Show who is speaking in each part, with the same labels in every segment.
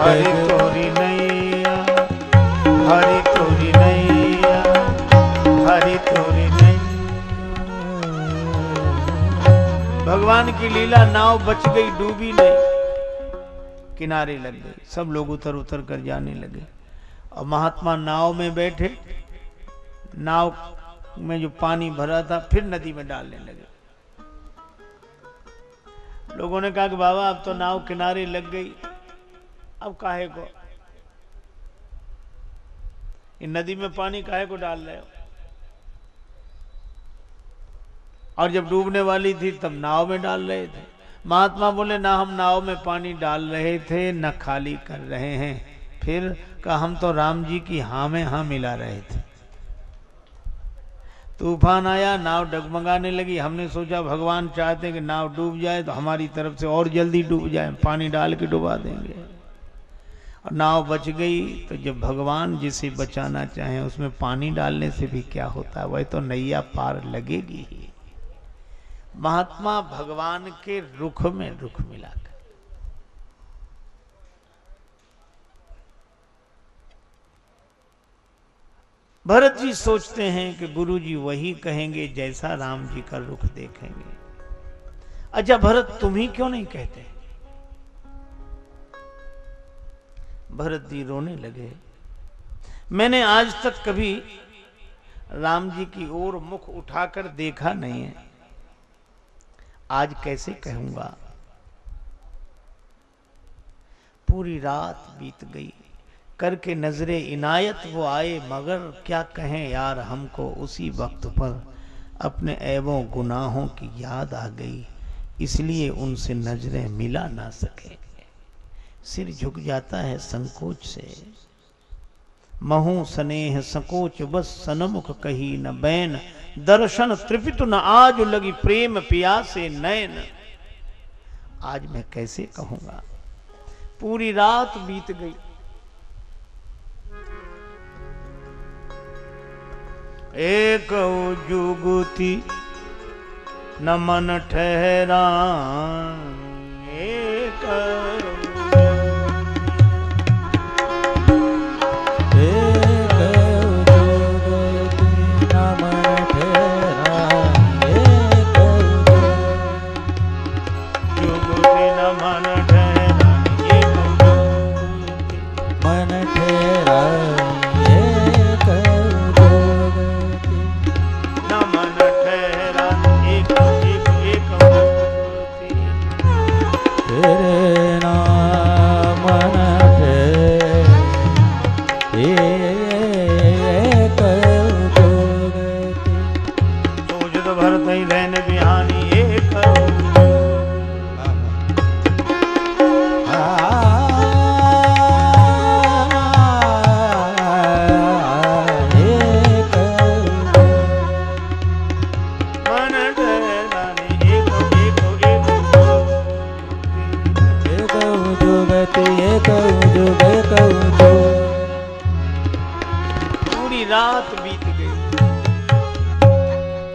Speaker 1: हरि तोरी नैया, हरि तोरी नैया, हरि तोरी नैया। भगवान की लीला नाव बच गई, डूबी नहीं। किनारे लग गई सब लोग उतर उतर कर जाने लगे। और महात्मा नाव में बैठे, नाव में जो पानी भरा था, फिर नदी में डालने लगे। लोगों ने कहा कि बाबा, अब तो नाव किनारे लग गई। अब काहे को? इन नदी में पानी काहे को डाल रहे हो? और जब डूबने वाली थी, तब नाव में डाल रहे थे। महात्मा बोले, ना, हम नाव में पानी डाल रहे थे, न खाली कर रहे हैं। फिर कहा, हम तो राम जी की हाँ में हाँ मिला रहे थे। तूफ़ान आया, नाव डगमगाने लगी। हमने सोचा, भगवान चाहते हैं कि नाव डूब जाए तो हमारी तरफ़ से और जल्दी डूब जाए। पानी डाल के डुबा देंगे। और नाव बच गई तो जब भगवान जिसे बचाना चाहे, उसमें पानी डालने से भी क्या होता? है वह तो नैया पार लगेगी ही। महात्मा भगवान के रुख में रुख मिलाकर भरत जी सोचते हैं कि गुरु जी वही कहेंगे जैसा राम जी का रुख देखेंगे। अच्छा भरत, तुम ही क्यों नहीं कहते? भरत जी रोने लगे। मैंने आज तक कभी राम जी की ओर मुख उठाकर देखा नहीं है। आज कैसे कहूँगा? पूरी रात बीत गई। करके नजरे इनायत वो आए, मगर क्या कहें यार हमको उसी वक्त पर अपने ऐबों गुनाहों की याद आ गई, इसलिए उनसे नज़रें मिला ना सके। सिर झुक जाता है संकोच से। महू स्नेह संकोच, बस सनमुख कही न बैन। दर्शन त्रिपित न आज लगी प्रेम पियासे नयन। आज मैं कैसे कहूँगा? पूरी रात बीत गई। एक जुगुती न मन ठहरा एक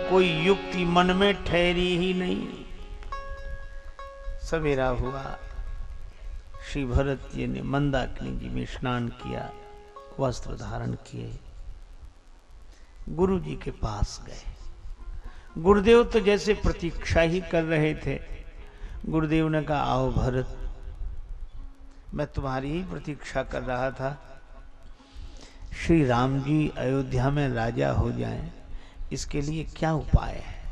Speaker 1: कोई युक्ति मन में ठहरी ही नहीं। सवेरा हुआ, श्री भरत जी ने मंदाकिनी जी में स्नान किया, वस्त्र धारण किए। गुरु जी के पास गए। गुरुदेव तो जैसे प्रतीक्षा ही कर रहे थे। गुरुदेव ने कहा, आओ भरत, मैं तुम्हारी ही प्रतीक्षा कर रहा था। श्री राम जी अयोध्या में राजा हो जाएँ। इसके लिए क्या उपाय है?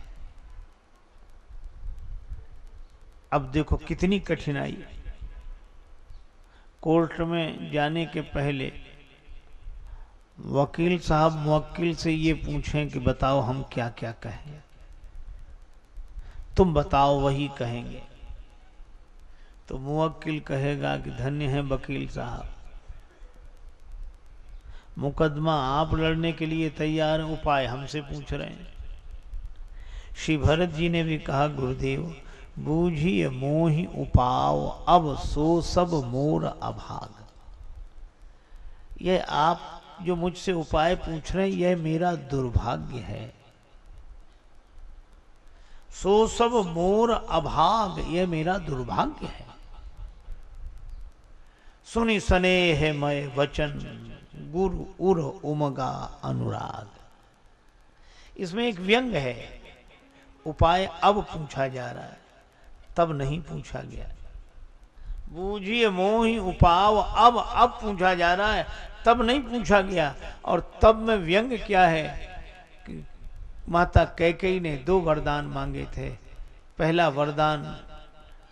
Speaker 1: अब देखो कितनी कठिनाई। कोर्ट में जाने के पहले वकील साहब मुवक्किल से ये पूछें कि बताओ हम क्या क्या कहें। तुम बताओ वही कहेंगे। तो मुवक्किल कहेगा कि धन्य है वकील साहब। मुकदमा आप लड़ने के लिए तैयार उपाय हमसे पूछ रहे हैं। श्री भरत जी ने भी कहा, गुरुदेव, बूझिए मोहि उपाव, अब सो सब मोर अभाग। यह आप जो मुझसे उपाय पूछ रहे हैं, यह मेरा दुर्भाग्य है। सो सब मोर अभाग, यह मेरा दुर्भाग्य है। सुनी स्नेह मय वचन। गुरु उर उमगा अनुराग। इसमें एक व्यंग है। उपाय अब पूछा जा रहा है, तब नहीं पूछा गया। बूझिए मोही उपाव अब अब पूछा जा रहा है, तब नहीं पूछा गया। और तब में व्यंग क्या है कि माता कैकई ने दो वरदान मांगे थे। पहला वरदान,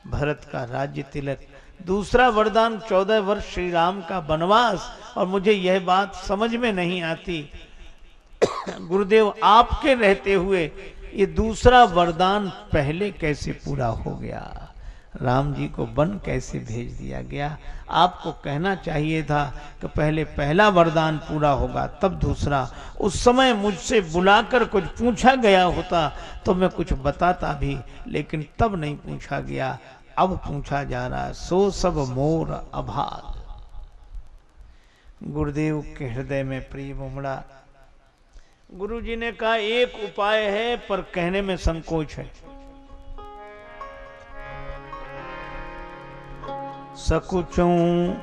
Speaker 1: भरत का राज्य तिलक दूसरा वरदान चौदह वर्ष श्री राम का वनवास और मुझे यह बात समझ में नहीं आती। गुरुदेव, आपके रहते हुए ये दूसरा वरदान पहले कैसे पूरा हो गया? राम जी को वन कैसे भेज दिया गया? आपको कहना चाहिए था कि पहले पहला वरदान पूरा होगा, तब दूसरा। उस समय मुझसे बुलाकर कुछ पूछा गया होता तो मैं कुछ बताता भी, लेकिन तब नहीं पूछा गया। अब पूछा जा रहा सो सब मोर अभाग। गुरुदेव के हृदय में प्रेम उमड़ा। गुरु जी ने कहा, एक उपाय है, पर कहने में संकोच है। सकुचों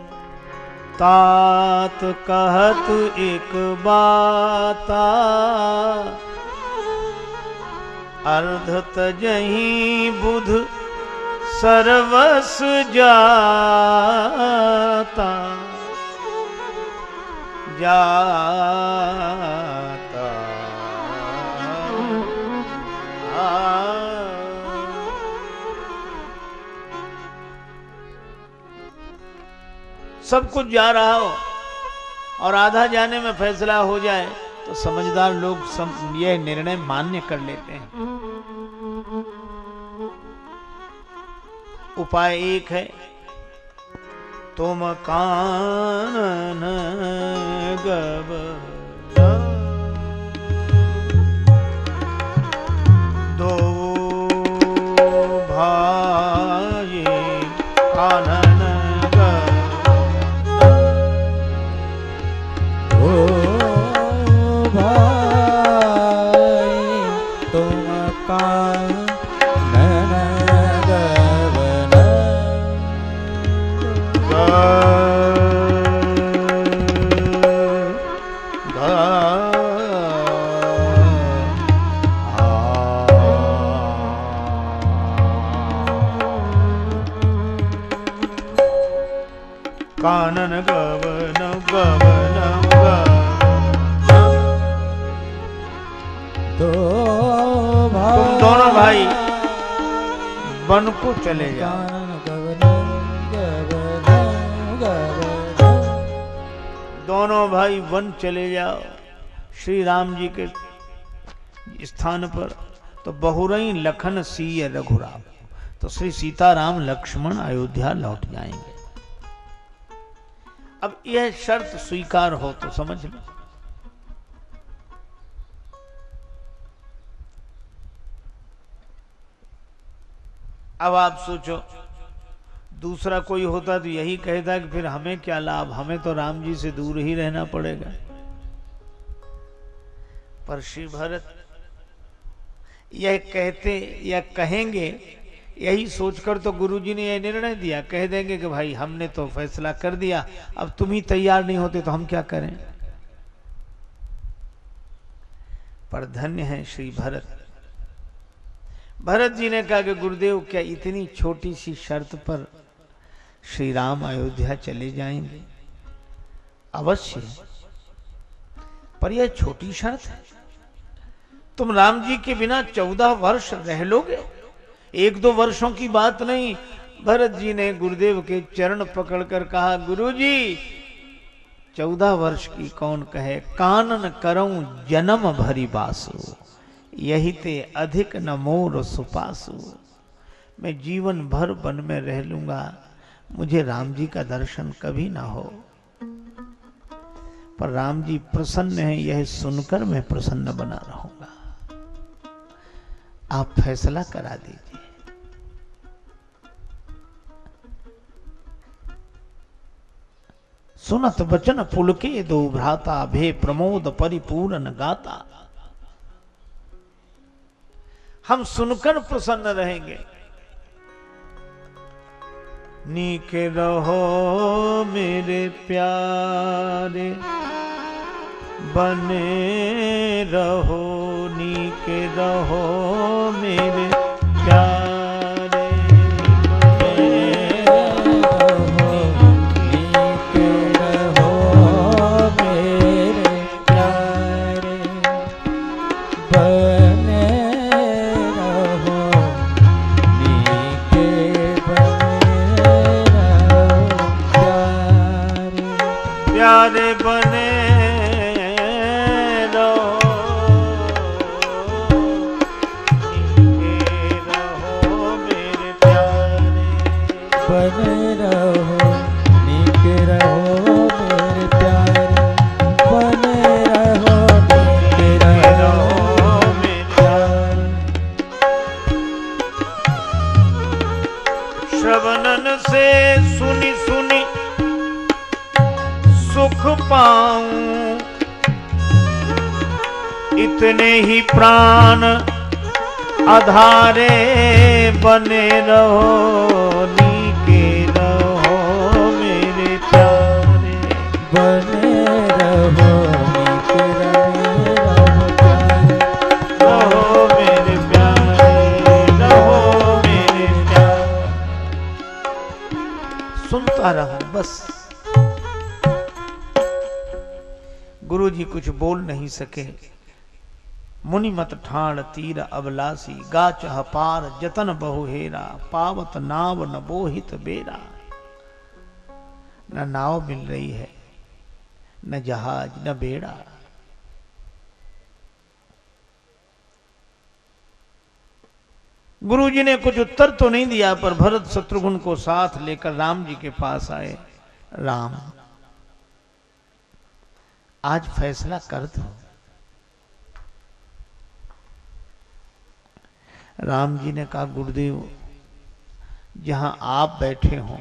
Speaker 1: तात कहत एक बाता। अर्ध तजही बुध सर्वस जाता। जाता। सब कुछ जा रहा हो और आधा जाने में फैसला हो जाए तो समझदार लोग सम, यह निर्णय मान्य कर लेते हैं। उपाय एक है। तुम कान गब कानन
Speaker 2: गवन
Speaker 1: गवन
Speaker 2: दो भाई
Speaker 1: तुम दोनों भाई वन को चले जाओ।
Speaker 2: गवन गवन गवन।
Speaker 1: दोनों भाई वन चले जाओ। श्री राम जी के स्थान पर तो बहुरई लखन सीय रघुराम। तो श्री सीताराम लक्ष्मण अयोध्या लौट जाएँगे। अब यह शर्त स्वीकार हो तो समझ लो। अब आप सोचो, दूसरा कोई होता तो यही कहता कि फिर हमें क्या लाभ? हमें तो राम जी से दूर ही रहना पड़ेगा। पर श्री भरत, यह कहते या कहेंगे यही सोचकर तो गुरुजी ने यह निर्णय दिया। कह देंगे कि भाई, हमने तो फैसला कर दिया। अब तुम ही तैयार नहीं होते तो हम क्या करें? पर धन्य है श्री भरत। भरत जी ने कहा कि गुरुदेव, क्या इतनी छोटी सी शर्त पर श्री राम अयोध्या चले जाएँगे? अवश्य। पर यह छोटी शर्त है। तुम राम जी के बिना चौदह वर्ष रह लोगे? एक दो वर्षों की बात नहीं, भरत जी ने गुरुदेव के चरण पकड़कर कहा, गुरुजी, चौदह वर्ष की कौन कहे, कानन करऊं जन्म भरी बासु यही ते अधिक न मोर सुपासु। मैं जीवन भर वन में रह लूँगा, मुझे राम जी का दर्शन कभी ना हो। पर राम जी प्रसन्न है, यह सुनकर मैं प्रसन्न बना रहूँगा आप फैसला करा दीजिए। सुनत बचन पुलके दो भ्राता, भे प्रमोद परिपूर्ण गाता। हम सुनकर प्रसन्न रहेंगे। नीक रहो मेरे प्यारे, बने रहो। नीक रहो मेरे प्यारे प्राण आधारे बने रहो नीके रहो मेरे प्यारे।
Speaker 2: बने रहो
Speaker 1: रहो। मेरे प्यारे रहो मेरे प्यारे। सुनता रहो बस। गुरु जी कुछ बोल नहीं सके। मुनि मत ठाण तीर अबलासी, गाच पार जतन बहु हेरा, पावत नाव न बोहित बेरा। न नाव मिल रही है, न जहाज़, न बेड़ा। गुरु जी ने कुछ उत्तर तो नहीं दिया, पर भरत शत्रुघ्न को साथ लेकर राम जी के पास आए। राम, आज फैसला कर दो। राम जी ने कहा, गुरुदेव, जहाँ आप बैठे हो,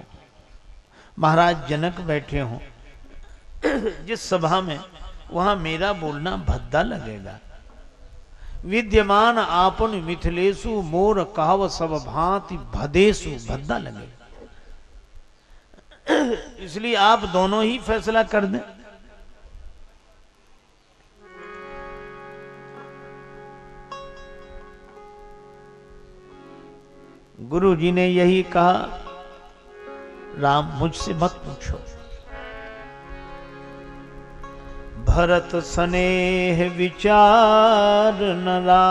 Speaker 1: महाराज जनक बैठे हो, जिस सभा में, वहाँ मेरा बोलना भद्दा लगेगा। विद्यमान आपन मिथिलेशु, मोर कहव सब भांति भदेशु, भद्दा लगेगा। इसलिए आप दोनों ही फैसला कर दें। गुरु जी ने यही कहा राम मुझसे मत पूछो। भरत स्नेह विचार न ला